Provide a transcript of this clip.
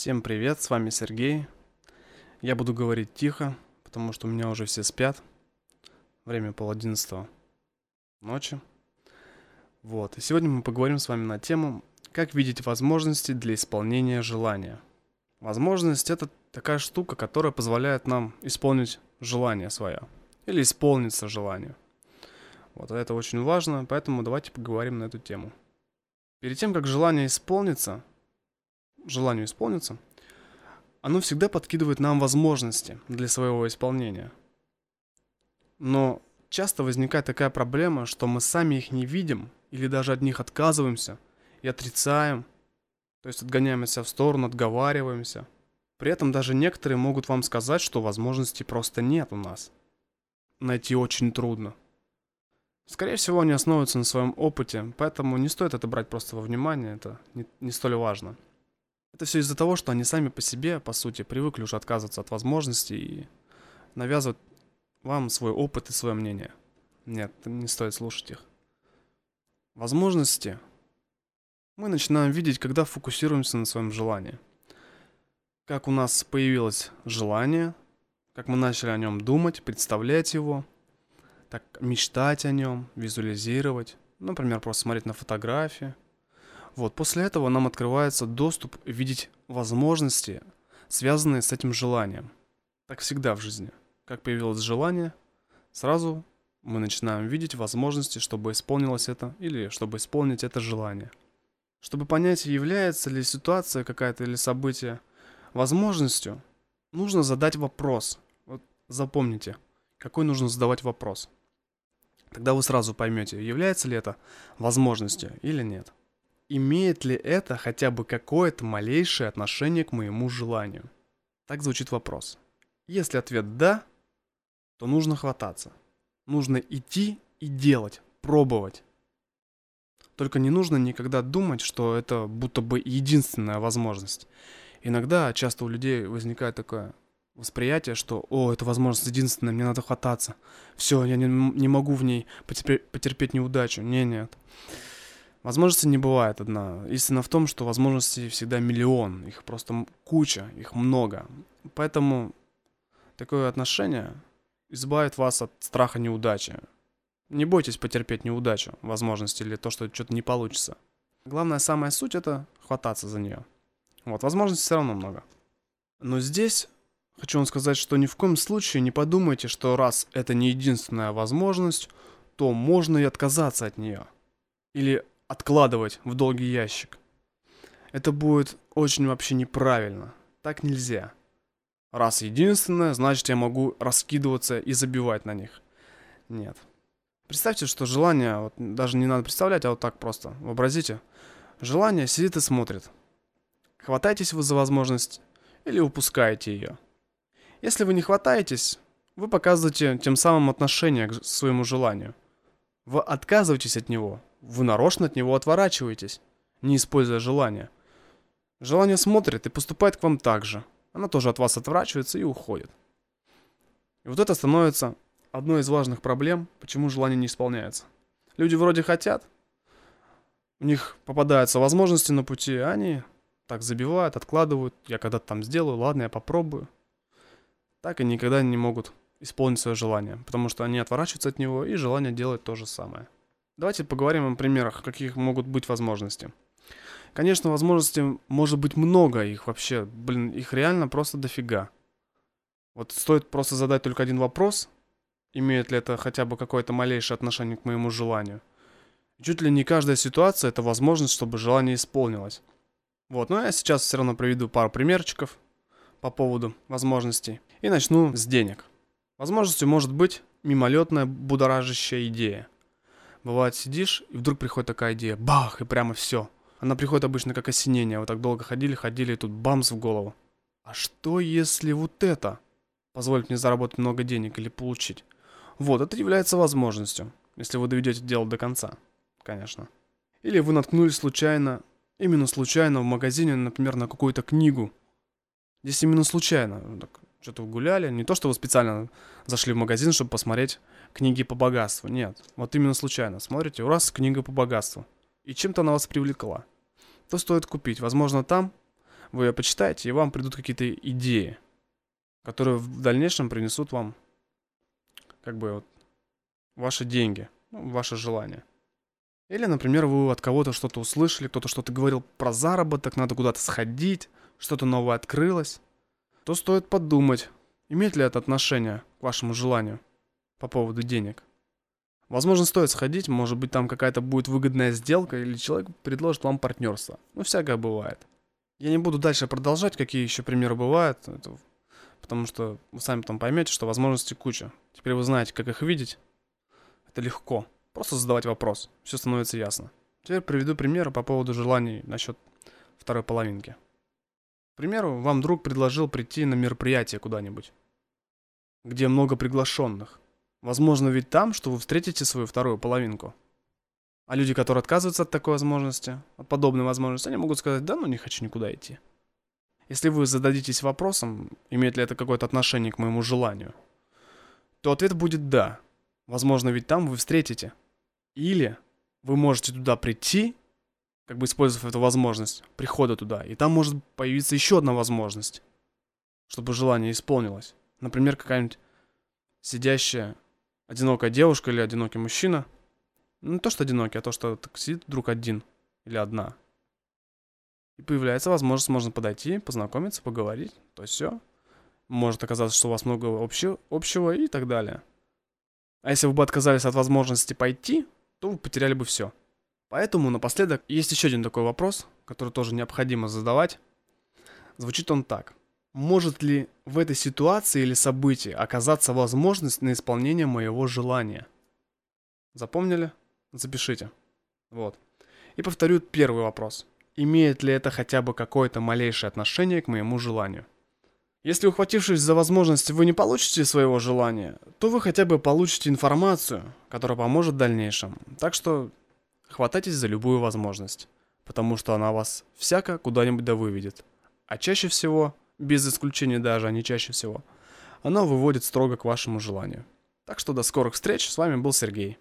Всем привет, с вами Сергей. Я буду говорить тихо, потому что у меня уже все спят. Время пол одиннадцатого ночи. Вот, и сегодня мы поговорим с вами на тему, как видеть возможности для исполнения желания. Возможность – это такая штука, которая позволяет нам исполнить желание свое. Или исполниться желание. Вот это очень важно, поэтому давайте поговорим на эту тему. Перед тем, как желание исполнится, желанию исполнится, оно всегда подкидывает нам возможности для своего исполнения. Но часто возникает такая проблема, что мы сами их не видим или даже от них отказываемся и отрицаем, то есть отгоняем себя в сторону, отговариваемся. При этом даже некоторые могут вам сказать, что возможностей просто нет у нас. Найти очень трудно. Скорее всего, они основываются на своем опыте, поэтому не стоит это брать просто во внимание, это не, не столь важно. Это все из-за того, что они сами по себе, по сути, привыкли уже отказываться от возможностей и навязывать вам свой опыт и свое мнение. Нет, не стоит слушать их. Возможности мы начинаем видеть, когда фокусируемся на своем желании. Как у нас появилось желание, как мы начали о нем думать, представлять его, так мечтать о нем, визуализировать, например, просто смотреть на фотографии. Вот, после этого нам открывается доступ видеть возможности, связанные с этим желанием. Так всегда в жизни. Как появилось желание, сразу мы начинаем видеть возможности, чтобы исполнилось это или чтобы исполнить это желание. Чтобы понять, является ли ситуация какая-то или событие возможностью, нужно задать вопрос. Вот запомните, какой нужно задавать вопрос. Тогда вы сразу поймете, является ли это возможностью или нет. Имеет ли это хотя бы какое-то малейшее отношение к моему желанию? Так звучит вопрос. Если ответ «да», то нужно хвататься. Нужно идти и делать, пробовать. Только не нужно никогда думать, что это будто бы единственная возможность. Иногда, часто у людей возникает такое восприятие, что «О, это возможность единственная, мне надо хвататься. Все, я не, не могу в ней потерпеть, потерпеть неудачу». Не, нет. Возможности не бывает одна. Истина в том, что возможностей всегда миллион. Их просто куча, их много. Поэтому такое отношение избавит вас от страха неудачи. Не бойтесь потерпеть неудачу, возможность или то, что что-то не получится. Главная самая суть это хвататься за нее. Вот, возможностей все равно много. Но здесь хочу вам сказать, что ни в коем случае не подумайте, что раз это не единственная возможность, то можно и отказаться от нее. Или откладывать в долгий ящик. Это будет очень вообще неправильно. Так нельзя. Раз единственное, значит я могу раскидываться и забивать на них. Нет. Представьте, что желание, вот даже не надо представлять, а вот так просто. Вообразите. Желание сидит и смотрит. Хватаетесь вы за возможность или упускаете ее. Если вы не хватаетесь, вы показываете тем самым отношение к своему желанию. Вы отказываетесь от него, вы нарочно от него отворачиваетесь, не используя желание. Желание смотрит и поступает к вам так же – она тоже от вас отворачивается и уходит. И вот это становится одной из важных проблем, почему желание не исполняется. Люди вроде хотят, у них попадаются возможности на пути, а они так забивают, откладывают, я когда-то там сделаю, ладно, я попробую. Так и никогда не могут исполнить свое желание, потому что они отворачиваются от него, и желание делает то же самое. Давайте поговорим о примерах, каких могут быть возможности. Конечно, возможностей может быть много, их вообще, блин, их реально просто дофига. Вот стоит просто задать только один вопрос, имеет ли это хотя бы какое-то малейшее отношение к моему желанию. Чуть ли не каждая ситуация это возможность, чтобы желание исполнилось. Вот, но я сейчас все равно приведу пару примерчиков по поводу возможностей. И начну с денег. Возможностью может быть мимолетная будоражащая идея. Бывает сидишь, и вдруг приходит такая идея, бах, и прямо все – она приходит обычно как осенение. Вот так долго ходили, ходили, и тут бамс в голову. А что если вот это позволит мне заработать много денег или получить? Вот, это является возможностью, если вы доведете дело до конца, конечно. Или вы наткнулись случайно, именно случайно в магазине, например, на какую-то книгу. Здесь именно случайно. Так, что-то гуляли. Не то, что вы специально зашли в магазин, чтобы посмотреть книги по богатству. Нет. Вот именно случайно. Смотрите, у вас книга по богатству. И чем-то она вас привлекла то стоит купить. Возможно, там вы ее почитаете, и вам придут какие-то идеи, которые в дальнейшем принесут вам как бы вот, ваши деньги, ну, ваше желание. Или, например, вы от кого-то что-то услышали, кто-то что-то говорил про заработок, надо куда-то сходить, что-то новое открылось, то стоит подумать, имеет ли это отношение к вашему желанию по поводу денег. Возможно, стоит сходить, может быть, там какая-то будет выгодная сделка, или человек предложит вам партнерство. Ну, всякое бывает. Я не буду дальше продолжать, какие еще примеры бывают, это, потому что вы сами потом поймете, что возможностей куча. Теперь вы знаете, как их видеть. Это легко. Просто задавать вопрос. Все становится ясно. Теперь приведу примеры по поводу желаний насчет второй половинки. Примеру, вам друг предложил прийти на мероприятие куда-нибудь, где много приглашенных. Возможно ведь там, что вы встретите свою вторую половинку. А люди, которые отказываются от такой возможности, от подобной возможности, они могут сказать, да ну не хочу никуда идти. Если вы зададитесь вопросом, имеет ли это какое-то отношение к моему желанию, то ответ будет да. Возможно, ведь там вы встретите. Или вы можете туда прийти, как бы использовав эту возможность прихода туда, и там может появиться еще одна возможность, чтобы желание исполнилось. Например, какая-нибудь сидящая одинокая девушка или одинокий мужчина. Ну, не то, что одинокий, а то, что так сидит вдруг один или одна. И появляется возможность, можно подойти, познакомиться, поговорить, то есть все. Может оказаться, что у вас много общего, общего и так далее. А если вы бы отказались от возможности пойти, то вы потеряли бы все. Поэтому напоследок есть еще один такой вопрос, который тоже необходимо задавать. Звучит он так. Может ли в этой ситуации или событии оказаться возможность на исполнение моего желания? Запомнили? Запишите. Вот. И повторю первый вопрос. Имеет ли это хотя бы какое-то малейшее отношение к моему желанию? Если ухватившись за возможность вы не получите своего желания, то вы хотя бы получите информацию, которая поможет в дальнейшем. Так что хватайтесь за любую возможность, потому что она вас всяко куда-нибудь да выведет. А чаще всего без исключения даже, а не чаще всего, оно выводит строго к вашему желанию. Так что до скорых встреч, с вами был Сергей.